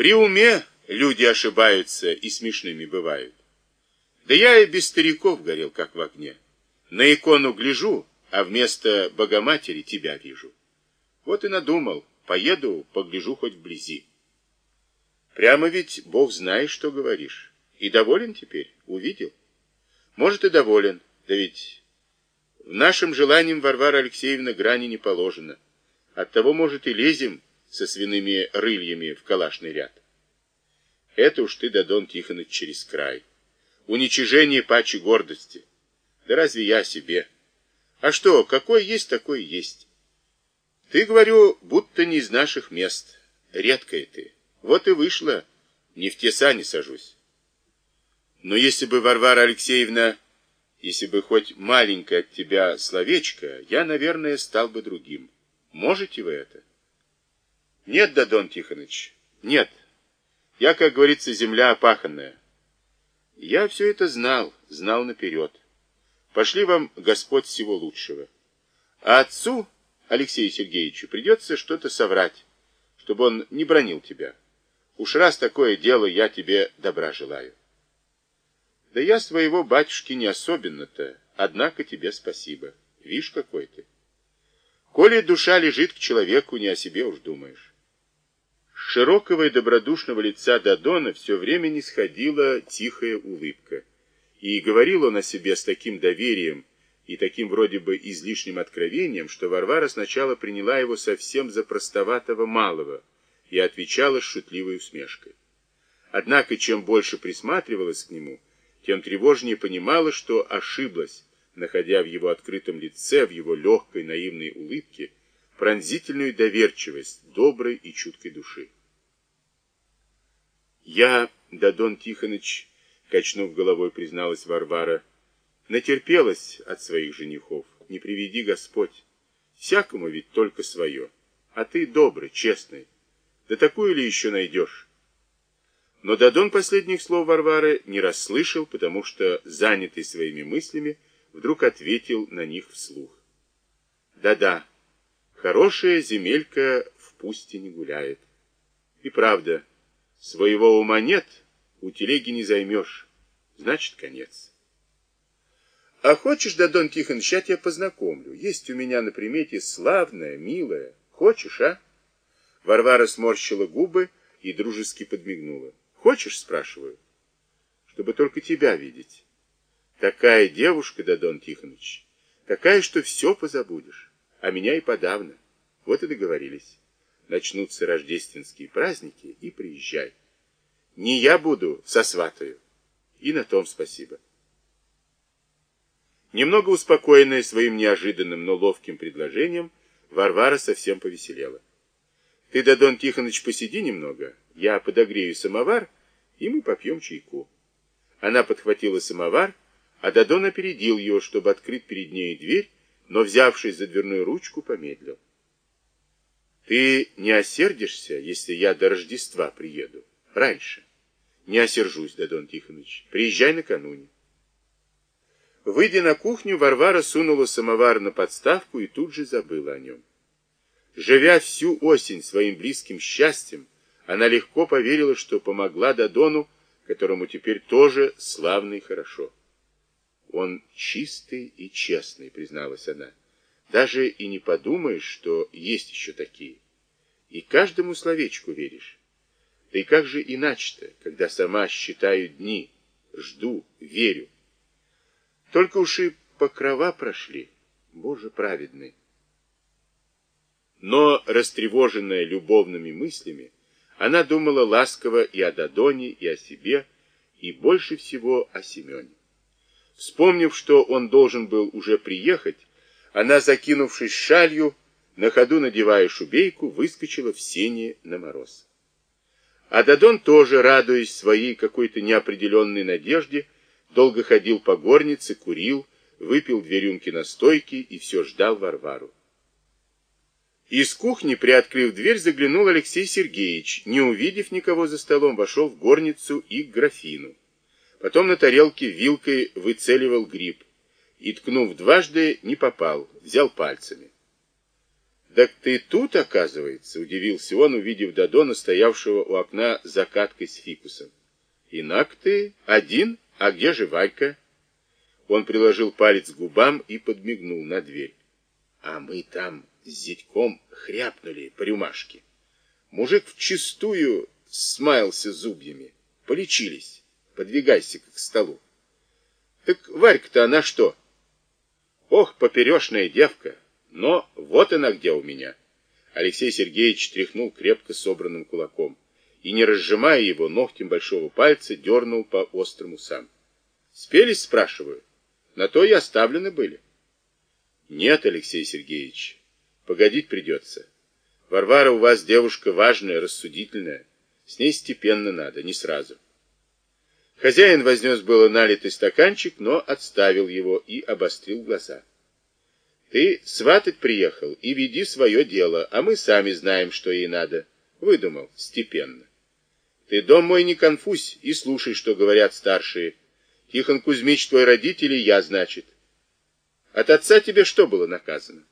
При уме люди ошибаются и смешными бывают. Да я и без стариков горел, как в огне. На икону гляжу, а вместо Богоматери тебя вижу. Вот и надумал, поеду, погляжу хоть вблизи. Прямо ведь Бог знает, что говоришь. И доволен теперь? Увидел? Может, и доволен. Да ведь в нашем желании, Варвара Алексеевна, грани не положено. Оттого, может, и лезем со свиными рыльями в калашный ряд. Это уж ты, Дадон Тихоныч, через край. Уничижение пачи гордости. Да разве я себе? А что, какой есть, такой есть. Ты, говорю, будто не из наших мест. Редкая ты. Вот и вышло. Не в те сани сажусь. Но если бы Варвара Алексеевна, если бы хоть маленькое от тебя словечко, я, наверное, стал бы другим. Можете вы это? Нет, Дадон Тихоныч, нет. Я, как говорится, земля опаханная. Я все это знал, знал наперед. Пошли вам Господь всего лучшего. А отцу, Алексею Сергеевичу, придется что-то соврать, чтобы он не бронил тебя. Уж раз такое дело, я тебе добра желаю. Да я своего батюшки не особенно-то, однако тебе спасибо. Вишь, какой ты. Коли душа лежит к человеку, не о себе уж думаешь. Широкого и добродушного лица Дадона все время не сходила тихая улыбка. И говорил он о себе с таким доверием и таким вроде бы излишним откровением, что Варвара сначала приняла его совсем за простоватого малого и отвечала с шутливой усмешкой. Однако, чем больше присматривалась к нему, тем тревожнее понимала, что ошиблась, находя в его открытом лице, в его легкой наивной улыбке, пронзительную доверчивость доброй и чуткой души. «Я, Дадон Тихоныч, — качнув головой, призналась Варвара, — натерпелась от своих женихов, не приведи Господь. Всякому ведь только свое, а ты добрый, честный. Да такую ли еще найдешь?» Но Дадон последних слов Варвары не расслышал, потому что, занятый своими мыслями, вдруг ответил на них вслух. Да-да, хорошая земелька в пусте не гуляет. И правда, своего ума нет, у телеги не займешь. Значит, конец. А хочешь, Дадон Тихонович, я тебя познакомлю. Есть у меня на примете славная, милая. Хочешь, а? Варвара сморщила губы и дружески подмигнула. Хочешь, спрашиваю? Чтобы только тебя видеть. Такая девушка, Дадон Тихонович, такая, что все позабудешь, а меня и подавно. Вот и договорились. Начнутся рождественские праздники, и приезжай. Не я буду, сосватаю. И на том спасибо. Немного успокоенная своим неожиданным, но ловким предложением, Варвара совсем повеселела. Ты, Дадон Тихонович, посиди немного, я подогрею самовар, и мы попьем чайку. Она подхватила самовар, а Дадон опередил ее, чтобы открыть перед ней дверь, но, взявшись за дверную ручку, помедлил. Ты не осердишься, если я до Рождества приеду? Раньше. Не осержусь, Дадон Тихонович. Приезжай накануне. Выйдя на кухню, Варвара сунула самовар на подставку и тут же забыла о нем. Живя всю осень своим близким счастьем, она легко поверила, что помогла Дадону, которому теперь тоже славно и хорошо. Он чистый и честный, призналась она. Даже и не подумаешь, что есть еще такие. И каждому словечку веришь. Да и как же иначе-то, когда сама считаю дни, жду, верю. Только уж и покрова прошли, Боже праведный. Но, растревоженная любовными мыслями, она думала ласково и о Дадоне, и о себе, и больше всего о Семене. Вспомнив, что он должен был уже приехать, она, закинувшись шалью, на ходу надевая шубейку, выскочила в сене на мороз. А Дадон тоже, радуясь своей какой-то неопределенной надежде, долго ходил по горнице, курил, выпил две рюмки настойки и все ждал Варвару. Из кухни, приоткрыв дверь, заглянул Алексей Сергеевич. Не увидев никого за столом, вошел в горницу и к графину. Потом на тарелке вилкой выцеливал гриб. И, ткнув дважды, не попал, взял пальцами. Так ты тут, оказывается, удивился он, увидев Дадона, стоявшего у окна закаткой с фикусом. Инак ты один, а где же Варька? Он приложил палец к губам и подмигнул на дверь. А мы там с зятьком хряпнули по рюмашке. Мужик вчистую смаялся зубьями. Полечились. Подвигайся-ка к столу. Так Варька-то она что? Ох, поперешная девка. Но вот она где у меня. Алексей Сергеевич тряхнул крепко собранным кулаком и, не разжимая его ногтем большого пальца, дернул по острому сам. Спелись, спрашиваю. На то и оставлены были. Нет, Алексей Сергеевич, погодить придется. Варвара у вас девушка важная, рассудительная. С ней степенно надо, не сразу. Хозяин вознес было налитый стаканчик, но отставил его и обострил глаза. Ты сватать приехал и веди свое дело, а мы сами знаем, что ей надо. Выдумал, степенно. Ты, дом мой, не конфузь и слушай, что говорят старшие. Тихон Кузьмич твой родитель и я, значит. От отца тебе что было наказано?